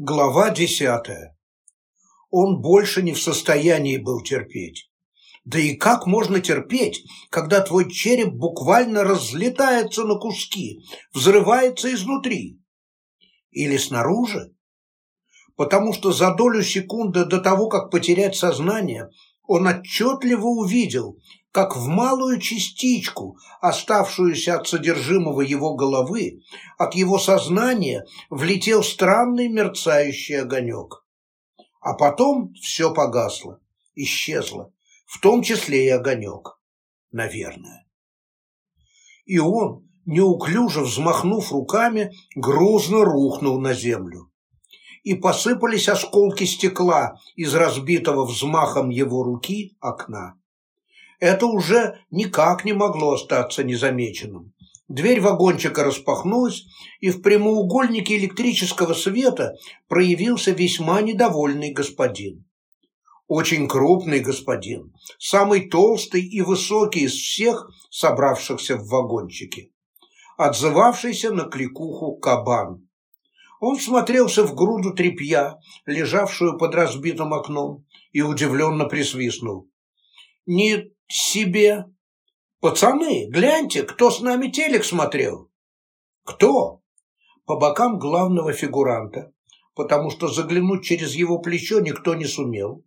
Глава десятая. Он больше не в состоянии был терпеть. Да и как можно терпеть, когда твой череп буквально разлетается на куски, взрывается изнутри? Или снаружи? Потому что за долю секунды до того, как потерять сознание, он отчетливо увидел, как в малую частичку, оставшуюся от содержимого его головы, от его сознания влетел странный мерцающий огонек. А потом все погасло, исчезло, в том числе и огонек, наверное. И он, неуклюже взмахнув руками, грузно рухнул на землю. И посыпались осколки стекла из разбитого взмахом его руки окна это уже никак не могло остаться незамеченным. Дверь вагончика распахнулась, и в прямоугольнике электрического света проявился весьма недовольный господин. Очень крупный господин, самый толстый и высокий из всех собравшихся в вагончике, отзывавшийся на кликуху кабан. Он смотрелся в груду тряпья, лежавшую под разбитым окном, и удивленно присвистнул. «Не себе. Пацаны, гляньте, кто с нами телек смотрел. Кто? По бокам главного фигуранта, потому что заглянуть через его плечо никто не сумел.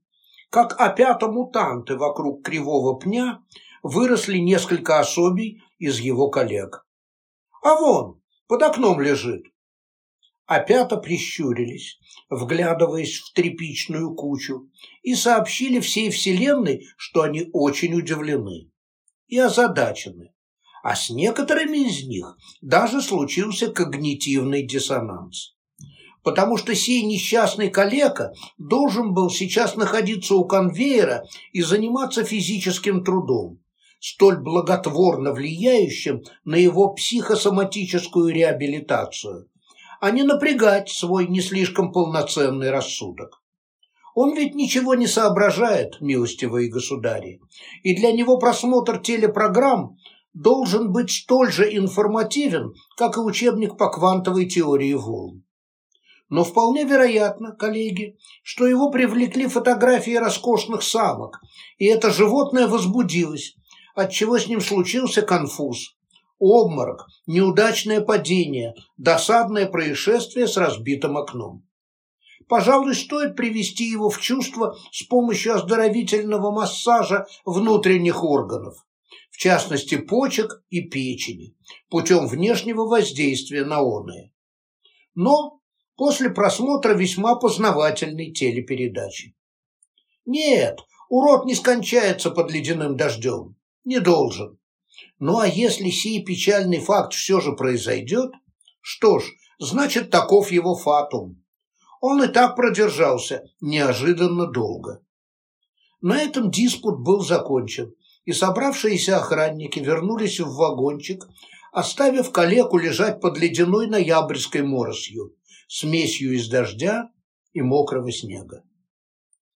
Как опята мутанты вокруг кривого пня выросли несколько особей из его коллег. А вон, под окном лежит. Опята прищурились, вглядываясь в тряпичную кучу, и сообщили всей Вселенной, что они очень удивлены и озадачены, а с некоторыми из них даже случился когнитивный диссонанс. Потому что сей несчастный калека должен был сейчас находиться у конвейера и заниматься физическим трудом, столь благотворно влияющим на его психосоматическую реабилитацию, а не напрягать свой не слишком полноценный рассудок. Он ведь ничего не соображает, милостивые государи, и для него просмотр телепрограмм должен быть столь же информативен, как и учебник по квантовой теории волн. Но вполне вероятно, коллеги, что его привлекли фотографии роскошных самок, и это животное возбудилось, отчего с ним случился конфуз, обморок, неудачное падение, досадное происшествие с разбитым окном. Пожалуй, стоит привести его в чувство с помощью оздоровительного массажа внутренних органов, в частности почек и печени, путем внешнего воздействия на оные. Но после просмотра весьма познавательной телепередачи. Нет, урод не скончается под ледяным дождем. Не должен. Ну а если сей печальный факт все же произойдет, что ж, значит таков его фатум. Он и так продержался неожиданно долго. На этом диспут был закончен, и собравшиеся охранники вернулись в вагончик, оставив калеку лежать под ледяной ноябрьской моросью, смесью из дождя и мокрого снега.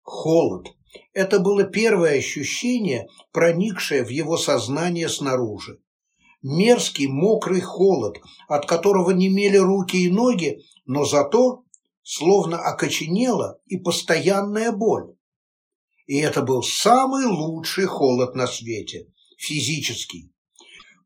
Холод, это было первое ощущение, проникшее в его сознание снаружи. Мерзкий, мокрый холод, от которого немели руки и ноги, но зато словно окоченела и постоянная боль. И это был самый лучший холод на свете, физический.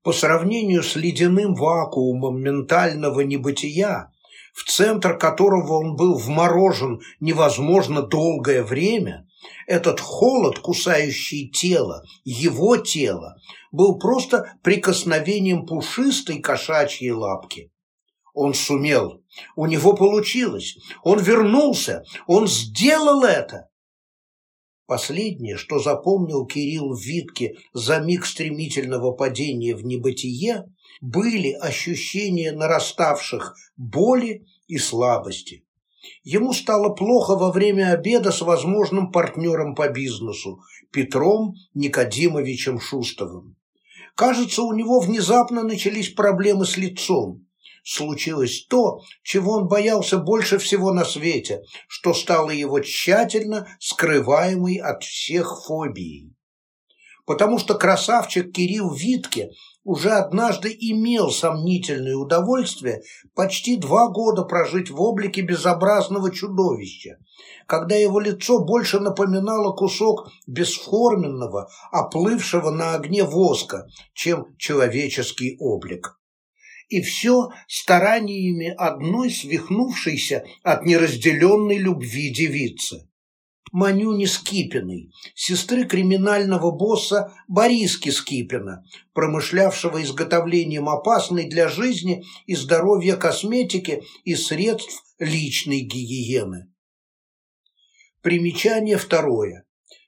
По сравнению с ледяным вакуумом ментального небытия, в центр которого он был вморожен невозможно долгое время, этот холод, кусающий тело, его тело, был просто прикосновением пушистой кошачьей лапки. Он сумел, у него получилось, он вернулся, он сделал это. Последнее, что запомнил Кирилл Витке за миг стремительного падения в небытие, были ощущения нараставших боли и слабости. Ему стало плохо во время обеда с возможным партнером по бизнесу Петром Никодимовичем Шустовым. Кажется, у него внезапно начались проблемы с лицом. Случилось то, чего он боялся больше всего на свете, что стало его тщательно скрываемой от всех фобией. Потому что красавчик Кирилл Витке уже однажды имел сомнительное удовольствие почти два года прожить в облике безобразного чудовища, когда его лицо больше напоминало кусок бесформенного, оплывшего на огне воска, чем человеческий облик. И все стараниями одной свихнувшейся от неразделенной любви девицы. Манюни Скипиной, сестры криминального босса Бориски Скипина, промышлявшего изготовлением опасной для жизни и здоровья косметики и средств личной гигиены. Примечание второе.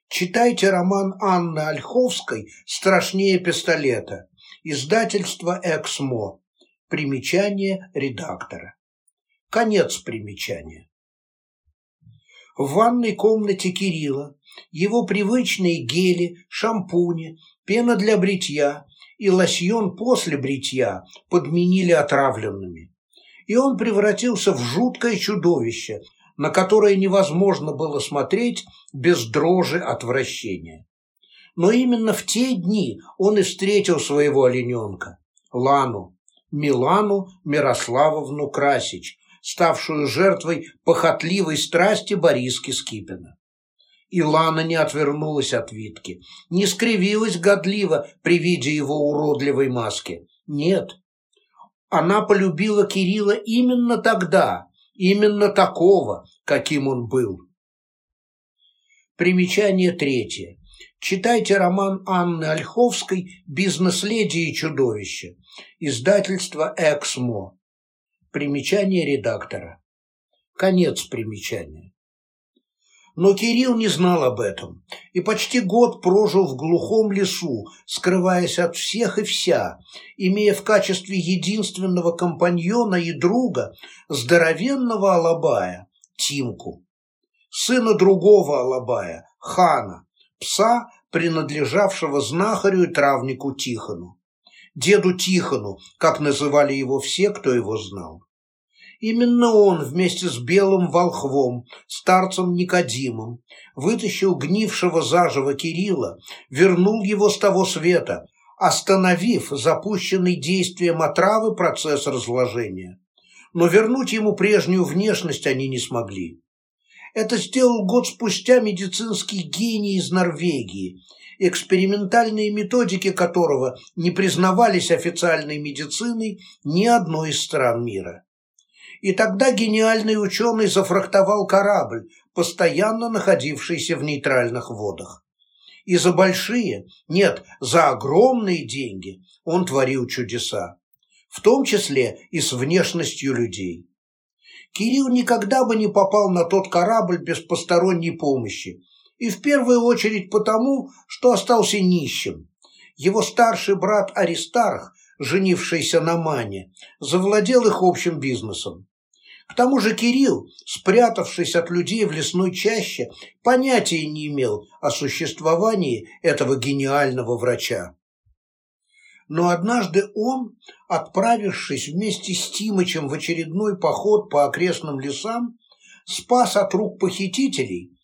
Читайте роман Анны Ольховской «Страшнее пистолета». Издательство «Эксмо». Примечание редактора. Конец примечания. В ванной комнате Кирилла его привычные гели, шампуни, пена для бритья и лосьон после бритья подменили отравленными. И он превратился в жуткое чудовище, на которое невозможно было смотреть без дрожи отвращения. Но именно в те дни он и встретил своего олененка, Лану, Милану Мирославовну Красич, ставшую жертвой похотливой страсти Бориски Скипина. Илана не отвернулась от Витки, не скривилась годливо при виде его уродливой маски. Нет, она полюбила Кирилла именно тогда, именно такого, каким он был. Примечание третье. Читайте роман Анны Ольховской «Бизнес-леди и чудовище». Издательство «Эксмо». Примечание редактора. Конец примечания. Но Кирилл не знал об этом и почти год прожил в глухом лесу, скрываясь от всех и вся, имея в качестве единственного компаньона и друга здоровенного алабая, Тимку, сына другого алабая, Хана, пса, принадлежавшего знахарю и травнику Тихону деду Тихону, как называли его все, кто его знал. Именно он вместе с белым волхвом, старцем Никодимом, вытащил гнившего заживо Кирилла, вернул его с того света, остановив запущенный действием отравы процесс разложения. Но вернуть ему прежнюю внешность они не смогли. Это сделал год спустя медицинский гений из Норвегии, экспериментальные методики которого не признавались официальной медициной ни одной из стран мира. И тогда гениальный ученый зафрахтовал корабль, постоянно находившийся в нейтральных водах. И за большие, нет, за огромные деньги он творил чудеса, в том числе и с внешностью людей. Кирилл никогда бы не попал на тот корабль без посторонней помощи, и в первую очередь потому, что остался нищим. Его старший брат Аристарх, женившийся на Мане, завладел их общим бизнесом. К тому же Кирилл, спрятавшись от людей в лесной чаще, понятия не имел о существовании этого гениального врача. Но однажды он, отправившись вместе с Тимычем в очередной поход по окрестным лесам, спас от рук похитителей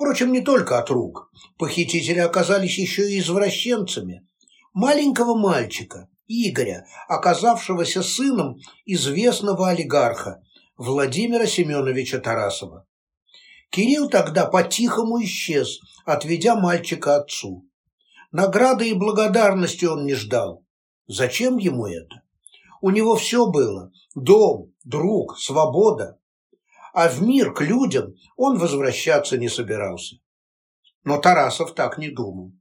Впрочем, не только от рук. Похитители оказались еще и извращенцами. Маленького мальчика, Игоря, оказавшегося сыном известного олигарха Владимира Семеновича Тарасова. Кирилл тогда по-тихому исчез, отведя мальчика отцу. Награды и благодарности он не ждал. Зачем ему это? У него все было – дом, друг, свобода а в мир к людям он возвращаться не собирался. Но Тарасов так не думал.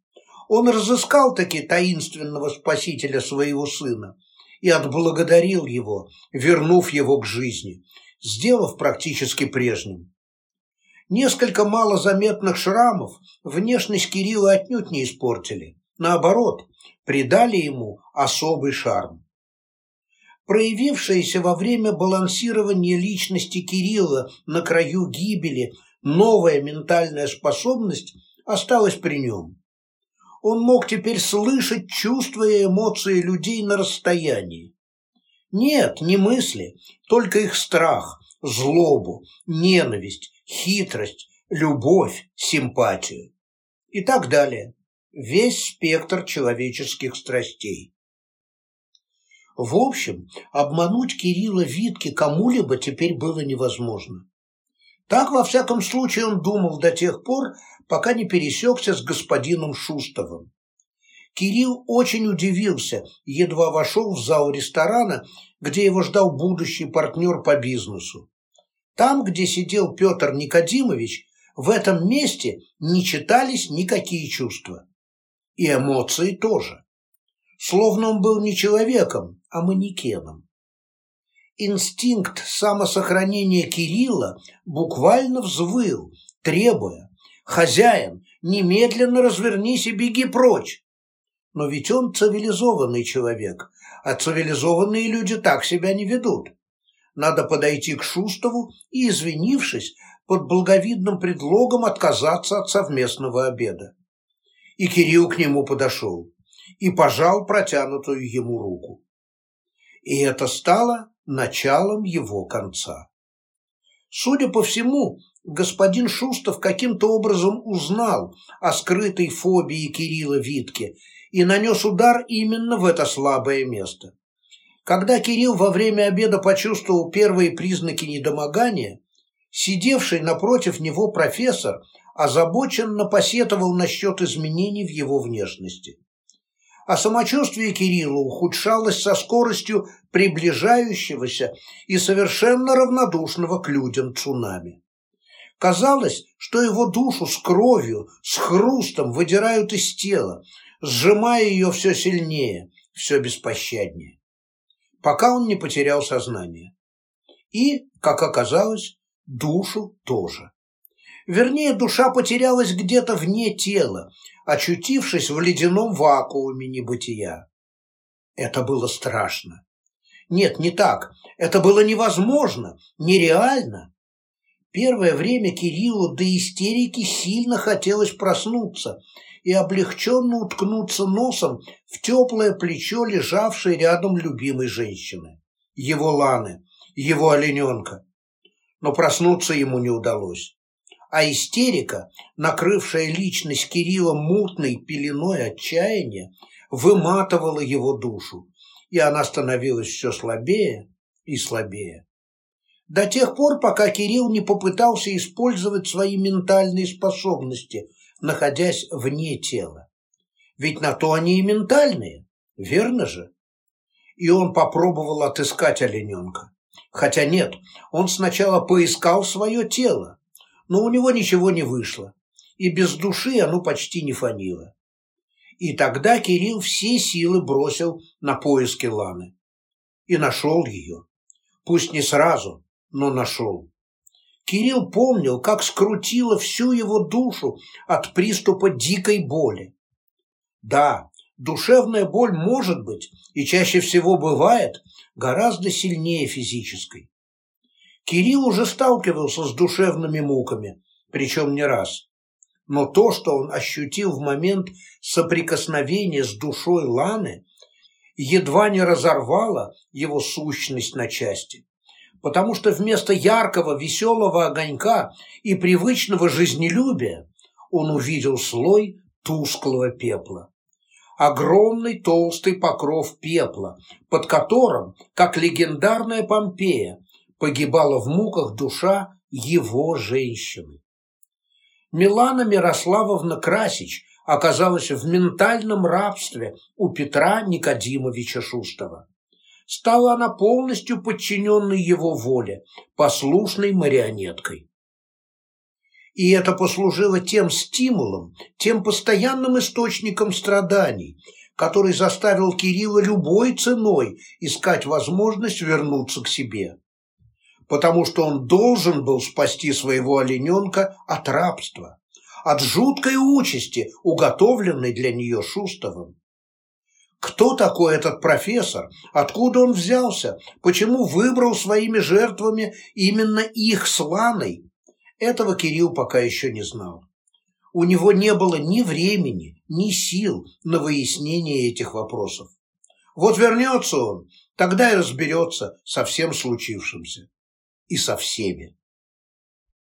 Он разыскал таки таинственного спасителя своего сына и отблагодарил его, вернув его к жизни, сделав практически прежним. Несколько малозаметных шрамов внешность Кирилла отнюдь не испортили. Наоборот, придали ему особый шарм. Проявившаяся во время балансирования личности Кирилла на краю гибели новая ментальная способность осталась при нем. Он мог теперь слышать чувства и эмоции людей на расстоянии. Нет, не мысли, только их страх, злобу, ненависть, хитрость, любовь, симпатию и так далее. Весь спектр человеческих страстей. В общем, обмануть Кирилла Витки кому-либо теперь было невозможно. Так, во всяком случае, он думал до тех пор, пока не пересекся с господином Шустовым. Кирилл очень удивился, едва вошел в зал ресторана, где его ждал будущий партнер по бизнесу. Там, где сидел Петр Никодимович, в этом месте не читались никакие чувства. И эмоции тоже. Словно он был не человеком, а манекеном. Инстинкт самосохранения Кирилла буквально взвыл, требуя «Хозяин, немедленно развернись и беги прочь!» Но ведь он цивилизованный человек, а цивилизованные люди так себя не ведут. Надо подойти к Шустову и, извинившись, под благовидным предлогом отказаться от совместного обеда. И Кирилл к нему подошел и пожал протянутую ему руку. И это стало началом его конца. Судя по всему, господин Шустов каким-то образом узнал о скрытой фобии Кирилла Витке и нанес удар именно в это слабое место. Когда Кирилл во время обеда почувствовал первые признаки недомогания, сидевший напротив него профессор озабоченно посетовал насчет изменений в его внешности. А самочувствие Кирилла ухудшалось со скоростью приближающегося и совершенно равнодушного к людям цунами. Казалось, что его душу с кровью, с хрустом выдирают из тела, сжимая ее все сильнее, все беспощаднее, пока он не потерял сознание. И, как оказалось, душу тоже. Вернее, душа потерялась где-то вне тела, очутившись в ледяном вакууме небытия. Это было страшно. Нет, не так. Это было невозможно, нереально. Первое время Кириллу до истерики сильно хотелось проснуться и облегченно уткнуться носом в теплое плечо лежавшей рядом любимой женщины, его Ланы, его олененка. Но проснуться ему не удалось. А истерика, накрывшая личность Кирилла мутной пеленой отчаяния, выматывала его душу, и она становилась все слабее и слабее. До тех пор, пока Кирилл не попытался использовать свои ментальные способности – находясь вне тела. Ведь на то они и ментальные, верно же? И он попробовал отыскать олененка. Хотя нет, он сначала поискал свое тело, но у него ничего не вышло, и без души оно почти не фанило. И тогда Кирилл все силы бросил на поиски Ланы. И нашел ее. Пусть не сразу, но нашел. Кирилл помнил, как скрутило всю его душу от приступа дикой боли. Да, душевная боль может быть, и чаще всего бывает, гораздо сильнее физической. Кирилл уже сталкивался с душевными муками, причем не раз. Но то, что он ощутил в момент соприкосновения с душой Ланы, едва не разорвало его сущность на части потому что вместо яркого веселого огонька и привычного жизнелюбия он увидел слой тусклого пепла. Огромный толстый покров пепла, под которым, как легендарная Помпея, погибала в муках душа его женщины. Милана Мирославовна Красич оказалась в ментальном рабстве у Петра Никодимовича Шустова стала она полностью подчиненной его воле, послушной марионеткой. И это послужило тем стимулом, тем постоянным источником страданий, который заставил Кирилла любой ценой искать возможность вернуться к себе. Потому что он должен был спасти своего олененка от рабства, от жуткой участи, уготовленной для нее Шустовым. Кто такой этот профессор? Откуда он взялся? Почему выбрал своими жертвами именно их с Ланой? Этого Кирилл пока еще не знал. У него не было ни времени, ни сил на выяснение этих вопросов. Вот вернется он, тогда и разберется со всем случившимся. И со всеми.